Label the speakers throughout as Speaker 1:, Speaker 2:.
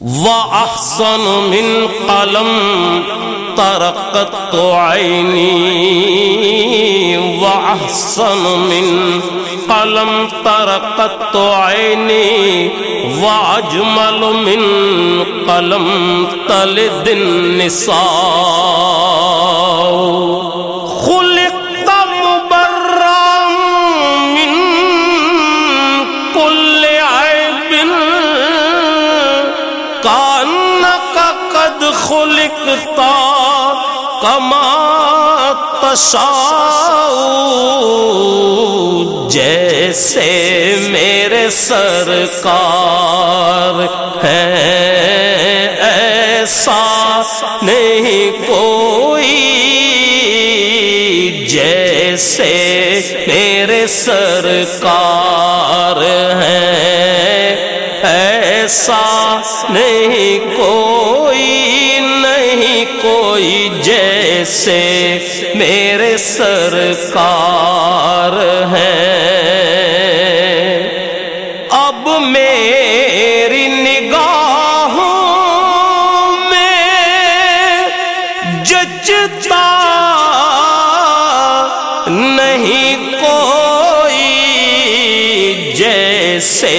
Speaker 1: وأحسن من قلم طرقت عيني وأحسن من قلم طرقت عيني وأجمل من قلم تلد النساء قد خلقت كما تشاء جیسے میرے سرکار ہے، ایسا نہیں کوئی۔ جیسے میرے سرکار ہیں ایسا نہیں کوئی۔ کوئی جیسے میرے سرکار ہیں اب میری نگاہوں میں جچتا نہیں کوئی جیسے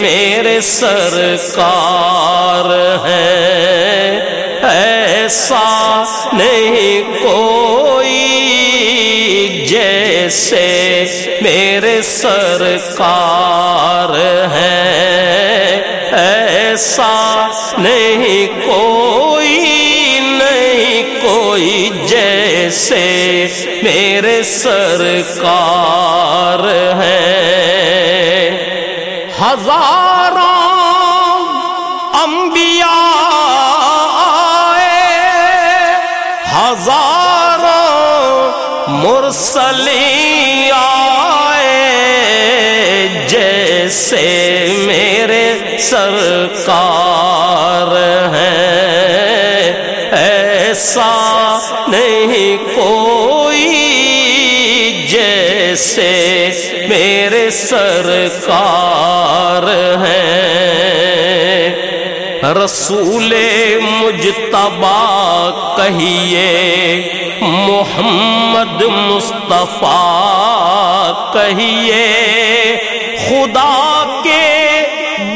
Speaker 1: میرے سرکار ہیں ایسا نہیں کوئی جیسے میرے سرکار ہیں ایسا نہیں، کوئی نہیں، کوئی جیسے میرے سرکار ہیں ہزاروں مرسلی آئے جیسے میرے سرکار ہیں ایسا نہیں کوئی جیسے میرے سرکار ہیں رسول مجتبا کہیے، محمد مصطفیٰ کہیے، خدا کے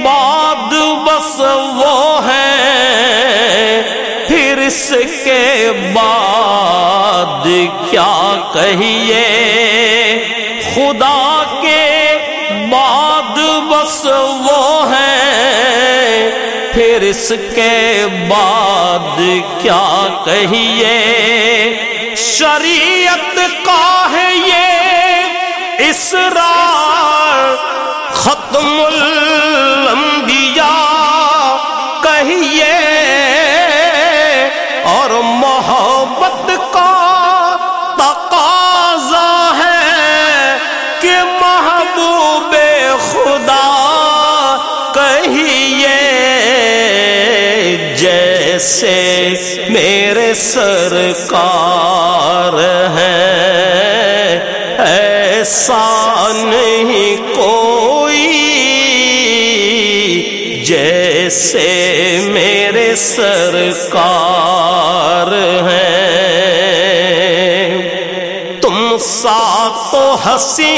Speaker 1: بعد بس وہ ہیں پھر اس کے بعد کیا کہیے؟ اس کے بعد کیا کہیے؟ شریعت کا ہے یہ اسرار ختم الانبیاء جیسے میرے سرکار ہیں ایسا نہیں کوئی جیسے میرے سرکار ہیں تم سا تو ہنسی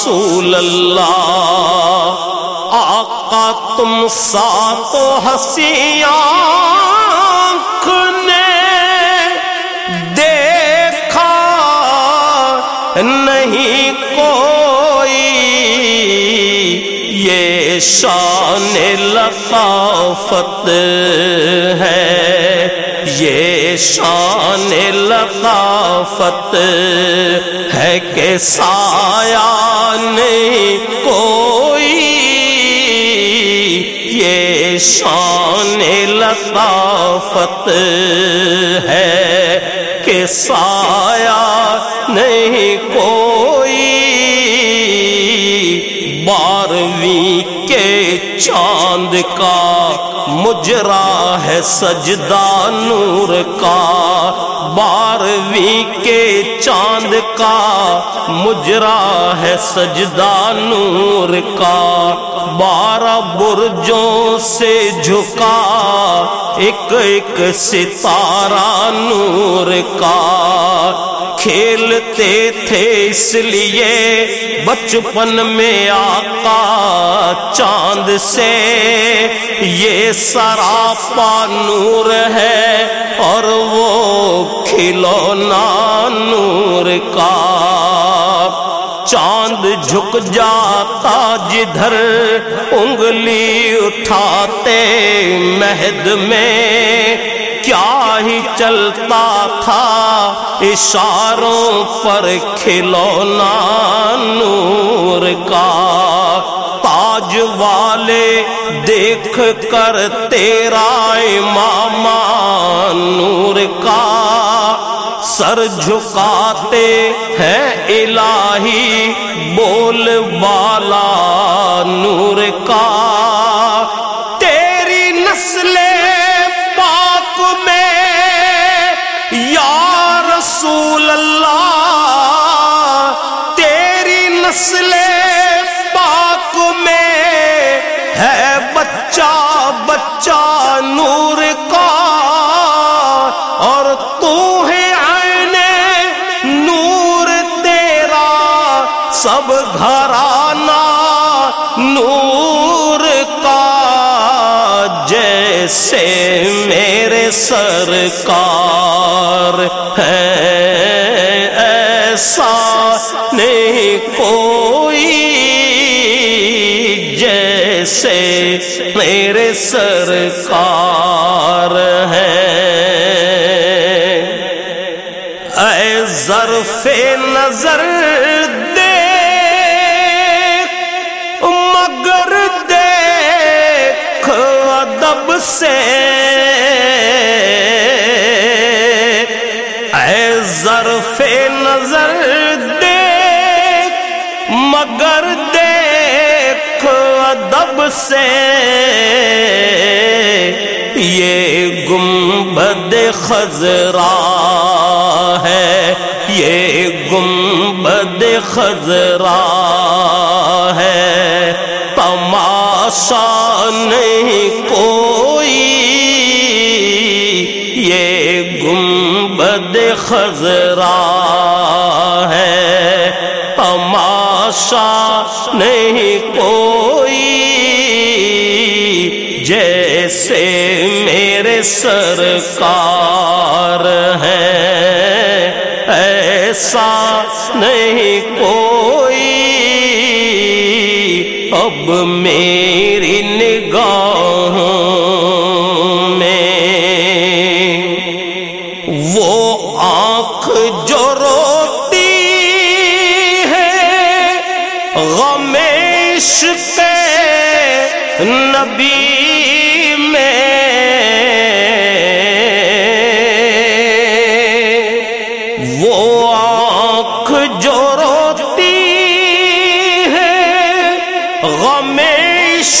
Speaker 1: رسول اللہ، آقا تم سا تو ہنسی نے دیکھا، نہیں کوئی یہ شان لطافت ہے۔ شان لطافت ہے کہ سایہ نہیں کوئی۔ یہ شان لطافت ہے کہ سایہ نہیں کوئی۔ بارہویں کے چاند کا مجرا ہے سجدہ نور کا بارہویں کے چاند کا، مجرا ہے سجدہ نور کا۔ بارہ برجوں سے جھکا، ایک ایک ستارہ نور کا۔ کھیلتے تھے اس لیے بچپن میں آقا چاند سے۔ یہ سراپا نور ہے اور وہ کھلونا نور کا۔ چاند جھک جاتا، جدھر انگلی اٹھاتے مہد میں۔ کیا ہی چلتا تھا اشاروں پر کھلونا نور کا۔ تاج والے دیکھ کر تیرا ماما نور کا۔ سر جھکاتے ہیں الہی بول بالا نور کا سب گھرانا نور کا جیسے میرے سرکار ہے، ایسا نہیں کوئی جیسے میرے سرکار ہے۔ اے ظرف نظر سے۔ اے ظرف نظر دیکھ، مگر دیکھ ادب سے۔ یہ گنبد خزرا ہے۔ یہ گنبد خزرا ہے۔ تماشا نہیں کوئی۔ یہ گنبد خزرا ہے۔ تماشا نہیں کوئی۔ جیسے میرے سرکار ہے، ایسا نہیں کوئی۔ اب میری نگاہوں میں وہ آنکھ جو روتی ہے غمیش پہ نبی میں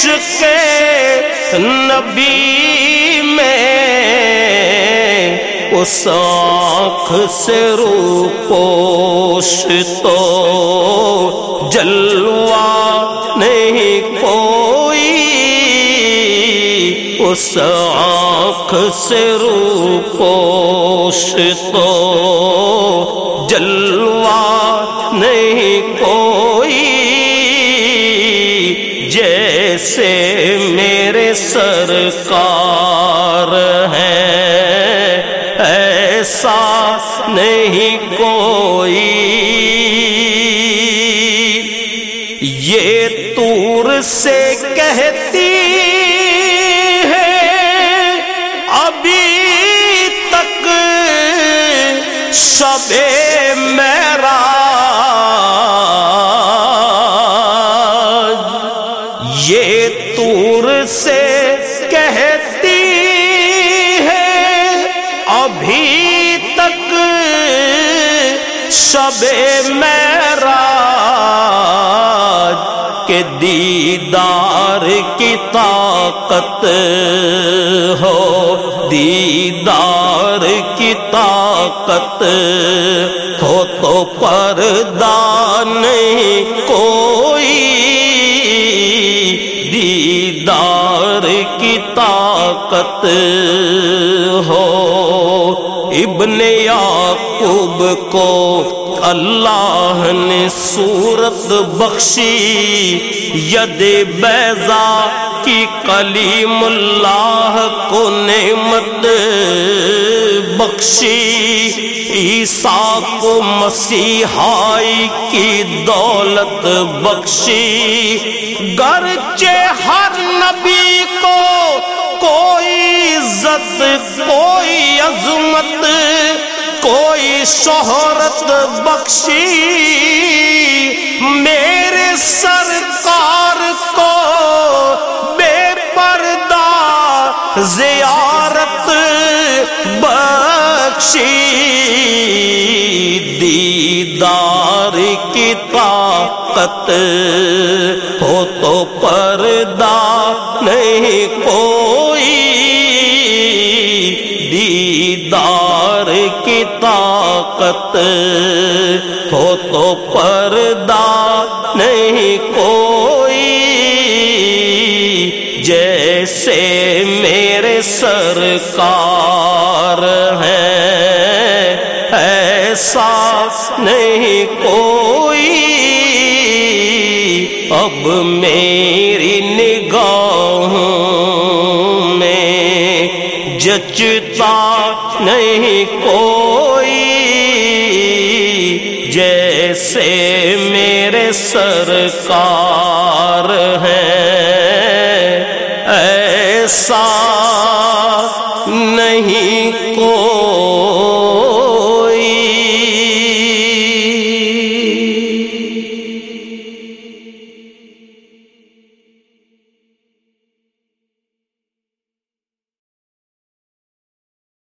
Speaker 1: عشق نبی میں اس آنکھ سے رو پوش تو جلوا نہیں کوئی اس آنکھ سے رو پوش تو سرکار ہے ایسا نہیں کوئی کی طاقت ہو، دیدار کی طاقت ہو تو پردہ نہیں کوئی۔ دیدار کی طاقت ہو، ابن یعقوب کو اللہ نے صورت بخشی۔ ید بیضا کی کلیم اللہ کو نعمت بخشی، عیسیٰ کو مسیحائی کی دولت بخشی۔ گرچہ ہر نبی کو کوئی عزت، کوئی عظمت، کوئی شہرت بخشی۔ میرے سرکار کو بے پردہ زیارت بخشی دیدار کی طاقت ہو تو پردہ نہیں کوئی دیدار کی طاقت ہو تو پردہ سرکار ہیں ایسا نہیں کوئی۔ اب میری نگاہوں میں جچتا نہیں کوئی۔ جیسے میرے سرکار ہیں ایسا